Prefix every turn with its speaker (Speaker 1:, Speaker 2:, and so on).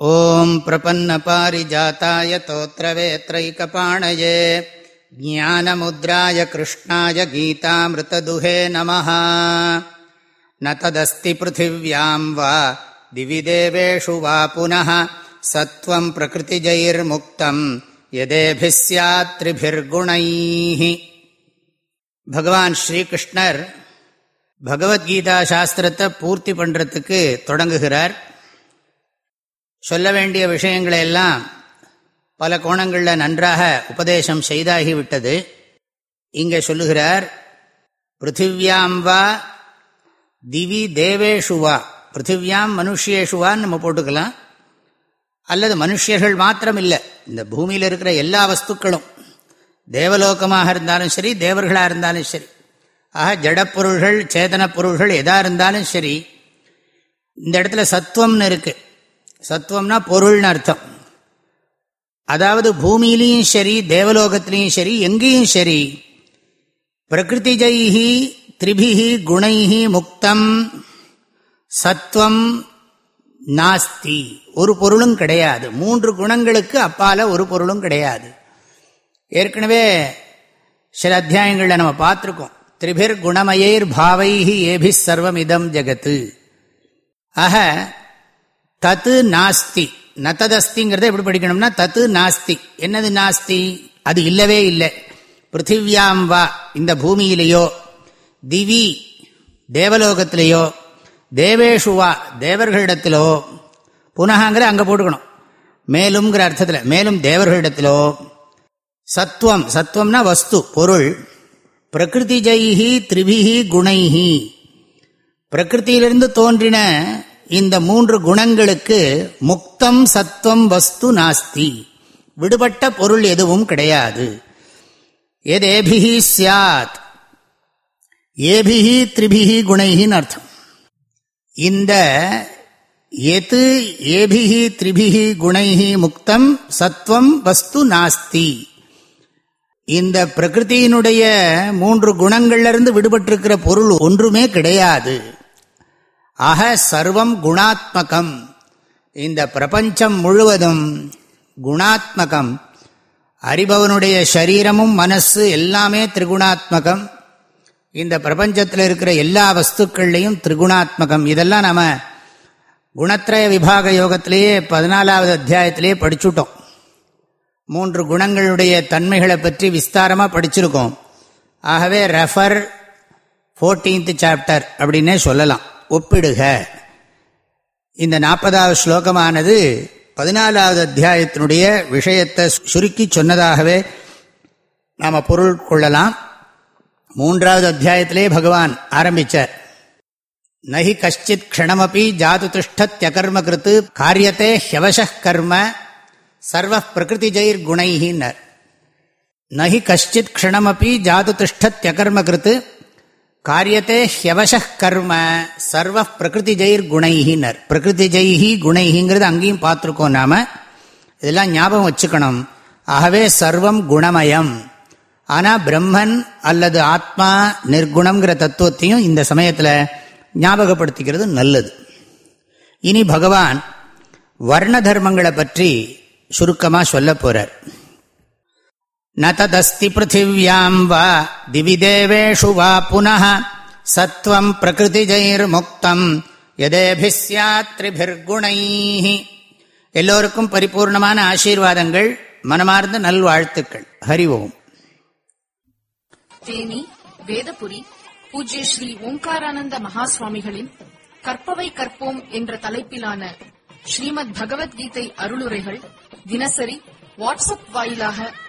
Speaker 1: ॐ प्रपन्नपारिजाताय तोत्रवेत्रैकपाणये ज्ञानमुद्राय कृष्णाय गीतामृतदुहे नमः न तदस्ति पृथिव्यां वा दिवि देवेषु वा पुनः सत्त्वम् प्रकृतिजैर्मुक्तम् यदेभिः स्यात् त्रिभिर्गुणैः பகவான் ஸ்ரீகிருஷ்ணர் பகவத்கீதா சாஸ்திரத்தை பூர்த்தி பண்ணுறதுக்கு தொடங்குகிறார் சொல்ல வேண்டிய விஷயங்களை எல்லாம் பல கோணங்களில் நன்றாக உபதேசம் செய்தாகிவிட்டது. இங்கே சொல்லுகிறார் பிருத்திவியாம் வா திவி தேவேஷுவா பிருத்திவியாம் மனுஷியேஷுவான்னு நம்ம போட்டுக்கலாம். அல்லது மனுஷியர்கள் மாத்திரம் இல்லை இந்த பூமியில் இருக்கிற எல்லா வஸ்துக்களும் தேவலோகமாக இருந்தாலும் சரி தேவர்களாக இருந்தாலும் சரி ஆக ஜடப்பொருள்கள் சேதன பொருள்கள் எதாக இருந்தாலும் சரி இந்த இடத்துல சத்துவம்னு இருக்குது சத்துவம்னா பொருள்னு அர்த்தம். அதாவது பூமியிலையும் சரி தேவலோகத்திலையும் சரி எங்கேயும் சரி பிரகிருதி ஜெய்ஹி திரிபிஹி குணைஹி முக்தம் சத்துவம் நாஸ்தி. ஒரு பொருளும் கிடையாது. மூன்று குணங்களுக்கு அப்பால ஒரு பொருளும் கிடையாது. ஏற்கனவே சில அத்தியாயங்களில் நம்ம பார்த்துருக்கோம். திரிபிர் குணமயைர் பாவைஹி ஏபி சர்வம் இதம் ஜெகத்து. ஆக தத்து நாஸ்தி. நத்ததஸ்திங்கிறத எப்படி படிக்கணும்னா தத்து நாஸ்தி. என்னது நாஸ்தி? அது இல்லவே இல்லை. பிருத்திவியாம் வா இந்த பூமியிலேயோ திவி தேவலோகத்திலேயோ தேவேஷுவா தேவர்களிடத்திலோ புனகாங்கிற அங்கே போட்டுக்கணும். மேலும்ங்கிற அர்த்தத்தில் மேலும் தேவர்களிடத்திலோ சத்துவம் சத்துவம்னா வஸ்து பொருள். பிரகிருதி ஜெய்ஹி திரிபிஹி குணைஹி. பிரகிருத்தியிலிருந்து தோன்றின இந்த மூன்று குணங்களுக்கு முக்தம் சத்துவம் வஸ்து நாஸ்தி. விடுபட்ட பொருள் எதுவும் கிடையாது. எதேபிஹி சியாத் ஏபிஹி திரிபிஹி குணைஹின்னு அர்த்தம். இந்த எது ஏபிஹி திரிபிஹி குணைஹி முக்தம் சத்துவம் வஸ்து நாஸ்தி. இந்த பிரகிருத்தியினுடைய மூன்று குணங்கள்லிருந்து விடுபட்டிருக்கிற பொருள் ஒன்றுமே கிடையாது. ஆக சர்வம் குணாத்மகம். இந்த பிரபஞ்சம் முழுவதும் குணாத்மகம். அறிபவனுடைய சரீரமும் மனசு எல்லாமே திரிகுணாத்மகம். இந்த பிரபஞ்சத்தில் இருக்கிற எல்லா வஸ்துக்கள்லையும் திரிகுணாத்மகம். இதெல்லாம் நம்ம குணத்திரய விபாக யோகத்திலேயே பதினாலாவது அத்தியாயத்திலேயே படிச்சுட்டோம். மூன்று குணங்களுடைய தன்மைகளை பற்றி விஸ்தாரமாக படிச்சிருக்கோம். ஆகவே ரெஃபர் ஃபோர்டீன்த் சாப்டர் அப்படின்னே சொல்லலாம். ஒப்பிடுக. இந்த நாற்பதாவது ஸ்லோகமானது பதினாலாவது அத்தியாயத்தினுடைய விஷயத்தை சுருக்கி சொன்னதாகவே நாம் பொருள் கொள்ளலாம். மூன்றாவது அத்தியாயத்திலே பகவான் ஆரம்பித்தார் நகி கஷ்டித் க்ஷணமபி ஜாது திஷ்டத்யகர்ம கிருத்து காரியத்தே ஹியவச கர்ம சர்வ பிரகிருதி ஜெயிர் குணைஹின்னர். நகி கஷ்டித் க்ஷணமபி ஜாது திஷ்டத்யகர்ம கிருத்து காரியத்தே ஹியவச கர்ம சர்வ பிரகிருதி ஜெயிர் குணைஹினர். பிரகிருதி ஜெய்ஹி குணைஹிங்கிறது அங்கேயும் பார்த்துருக்கோம் நாம. இதெல்லாம் ஞாபகம் வச்சுக்கணும். ஆகவே சர்வம் குணமயம். ஆனால் பிரம்மன் அல்லது ஆத்மா நிர்குணம்ங்கிற தத்துவத்தையும் இந்த சமயத்தில் ஞாபகப்படுத்திக்கிறது நல்லது. இனி பகவான் வர்ண தர்மங்களை பற்றி சுருக்கமாக சொல்ல போகிறார் ந ததஸ்தி பிருத்திவியாம் வா திவி தேவேஷு வா புனः சத்வம் பிரகிருதிஜைர்முக்தம் முக்தம் எதேபிஸ்யாத்ரிபிர்குணை எல்லோருக்கும் பரிபூர்ணமான ஆசீர்வாதங்கள் மனமார்ந்த நல்வாழ்த்துக்கள். ஹரி ஓம்.
Speaker 2: தேனி வேதபுரி பூஜ்ய ஸ்ரீ ஓம்காரானந்த மகாசுவாமிகளின் கற்பவை கற்போம் என்ற தலைப்பிலான ஸ்ரீமத் பகவத்கீதை அருளுரைகள் தினசரி வாட்ஸ்அப் வாயிலாக